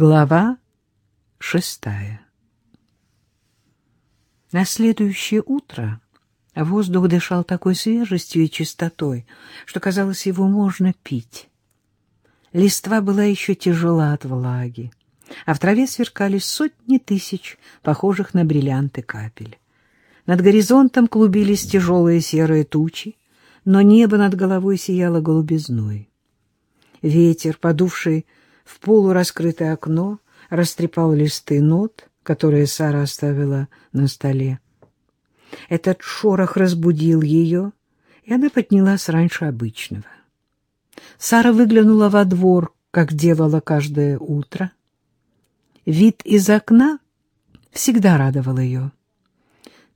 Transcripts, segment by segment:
Глава шестая На следующее утро воздух дышал такой свежестью и чистотой, что, казалось, его можно пить. Листва была еще тяжела от влаги, а в траве сверкали сотни тысяч, похожих на бриллианты капель. Над горизонтом клубились тяжелые серые тучи, но небо над головой сияло голубизной. Ветер, подувший в полураскрытое окно, растрепал листы нот, которые Сара оставила на столе. Этот шорох разбудил ее, и она поднялась раньше обычного. Сара выглянула во двор, как делала каждое утро. Вид из окна всегда радовал ее.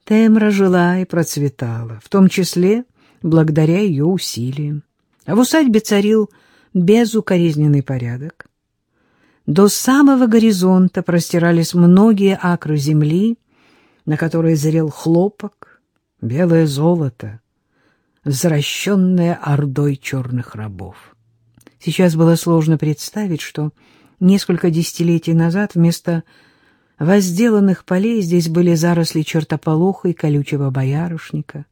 Темра жила и процветала, в том числе благодаря ее усилиям. А в усадьбе царил безукоризненный порядок. До самого горизонта простирались многие акры земли, на которой зрел хлопок, белое золото, возвращенное ордой черных рабов. Сейчас было сложно представить, что несколько десятилетий назад вместо возделанных полей здесь были заросли чертополоха и колючего боярышника.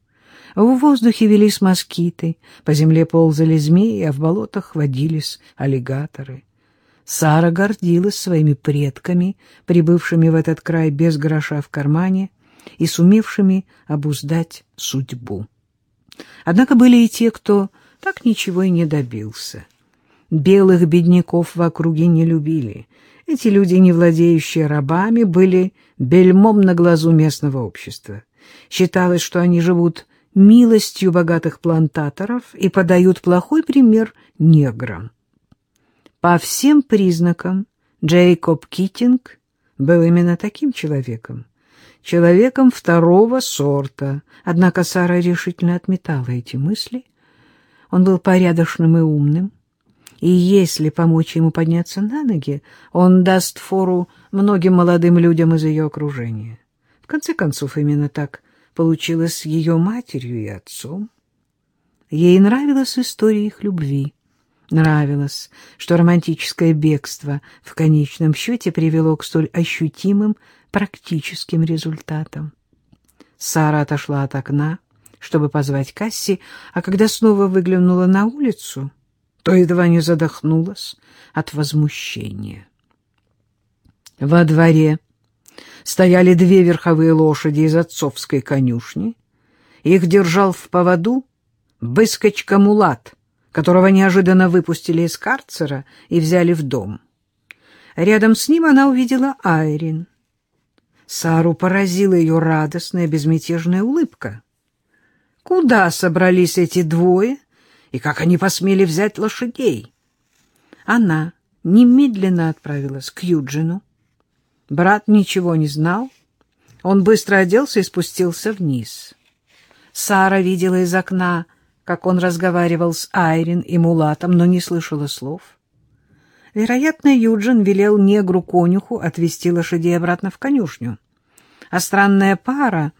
В воздухе велись москиты, по земле ползали змеи, а в болотах водились аллигаторы. Сара гордилась своими предками, прибывшими в этот край без гроша в кармане и сумевшими обуздать судьбу. Однако были и те, кто так ничего и не добился. Белых бедняков в округе не любили. Эти люди, не владеющие рабами, были бельмом на глазу местного общества. Считалось, что они живут милостью богатых плантаторов и подают плохой пример неграм. По всем признакам Джейкоб Китинг был именно таким человеком, человеком второго сорта, однако Сара решительно отметала эти мысли. Он был порядочным и умным, и если помочь ему подняться на ноги, он даст фору многим молодым людям из ее окружения. В конце концов, именно так получилось с ее матерью и отцом. Ей нравилась история их любви. Нравилось, что романтическое бегство в конечном счете привело к столь ощутимым практическим результатам. Сара отошла от окна, чтобы позвать Касси, а когда снова выглянула на улицу, то едва не задохнулась от возмущения. Во дворе стояли две верховые лошади из отцовской конюшни. Их держал в поводу выскочка Мулат — которого неожиданно выпустили из карцера и взяли в дом. Рядом с ним она увидела Айрин. Сару поразила ее радостная, безмятежная улыбка. Куда собрались эти двое и как они посмели взять лошадей? Она немедленно отправилась к Юджину. Брат ничего не знал. Он быстро оделся и спустился вниз. Сара видела из окна как он разговаривал с Айрин и Мулатом, но не слышала слов. Вероятно, Юджин велел негру-конюху отвезти лошадей обратно в конюшню. А странная пара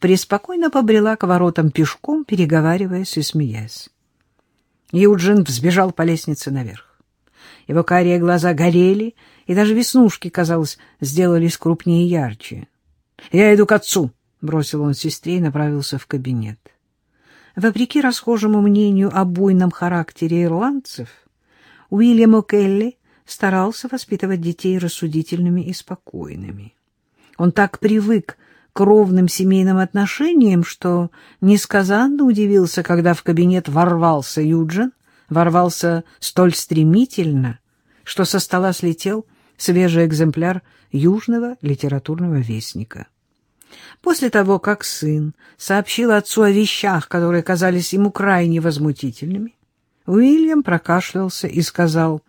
преспокойно побрела к воротам пешком, переговариваясь и смеясь. Юджин взбежал по лестнице наверх. Его карие глаза горели, и даже веснушки, казалось, сделались крупнее и ярче. — Я иду к отцу, — бросил он сестре и направился в кабинет. Вопреки расхожему мнению о буйном характере ирландцев, Уильям О'Келли старался воспитывать детей рассудительными и спокойными. Он так привык к ровным семейным отношениям, что несказанно удивился, когда в кабинет ворвался Юджин, ворвался столь стремительно, что со стола слетел свежий экземпляр Южного литературного вестника. После того, как сын сообщил отцу о вещах, которые казались ему крайне возмутительными, Уильям прокашлялся и сказал,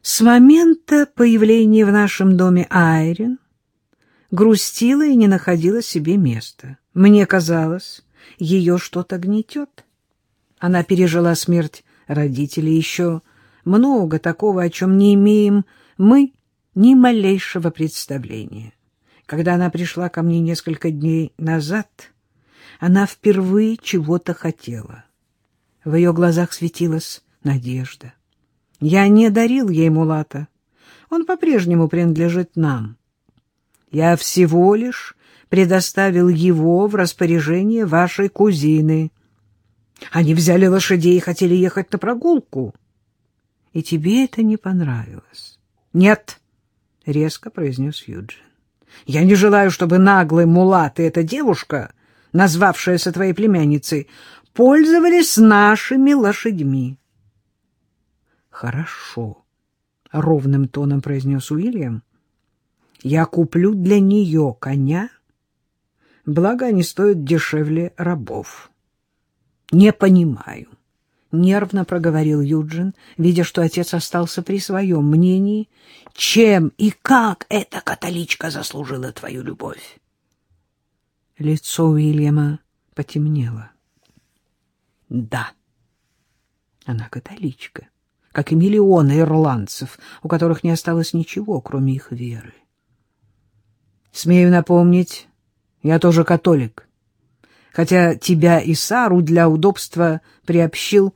«С момента появления в нашем доме Айрин грустила и не находила себе места. Мне казалось, ее что-то гнетет. Она пережила смерть родителей, еще много такого, о чем не имеем мы ни малейшего представления. Когда она пришла ко мне несколько дней назад, она впервые чего-то хотела. В ее глазах светилась надежда. Я не дарил ей мулата. Он по-прежнему принадлежит нам. Я всего лишь предоставил его в распоряжение вашей кузины. Они взяли лошадей и хотели ехать на прогулку. И тебе это не понравилось? — Нет, — резко произнес Юджин. — Я не желаю, чтобы наглый мулат и эта девушка, назвавшаяся твоей племянницей, пользовались нашими лошадьми. — Хорошо, — ровным тоном произнес Уильям. — Я куплю для нее коня, благо они стоят дешевле рабов. — Не понимаю, — нервно проговорил Юджин, видя, что отец остался при своем мнении, чем и как эта католичка заслужила твою любовь. Лицо Уильяма потемнело. Да, она католичка, как и миллионы ирландцев, у которых не осталось ничего, кроме их веры. Смею напомнить, я тоже католик, хотя тебя и Сару для удобства приобщил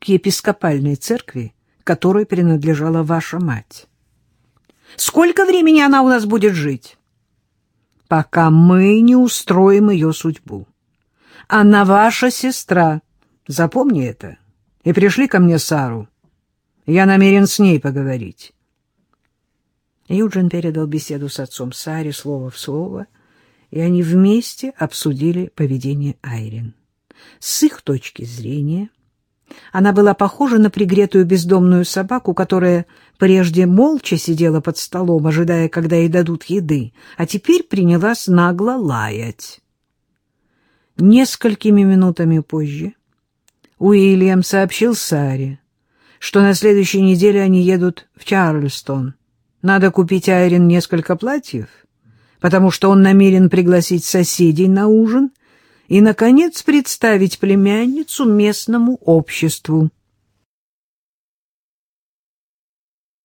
к епископальной церкви, которой принадлежала ваша мать. Сколько времени она у нас будет жить? Пока мы не устроим ее судьбу. Она ваша сестра, Запомни это и пришли ко мне Сару. Я намерен с ней поговорить. Юджин передал беседу с отцом Саре слово в слово, и они вместе обсудили поведение Айрин. С их точки зрения она была похожа на пригретую бездомную собаку, которая прежде молча сидела под столом, ожидая, когда ей дадут еды, а теперь принялась нагло лаять. Несколькими минутами позже Уильям сообщил Саре, что на следующей неделе они едут в Чарльстон. Надо купить Айрин несколько платьев, потому что он намерен пригласить соседей на ужин и, наконец, представить племянницу местному обществу.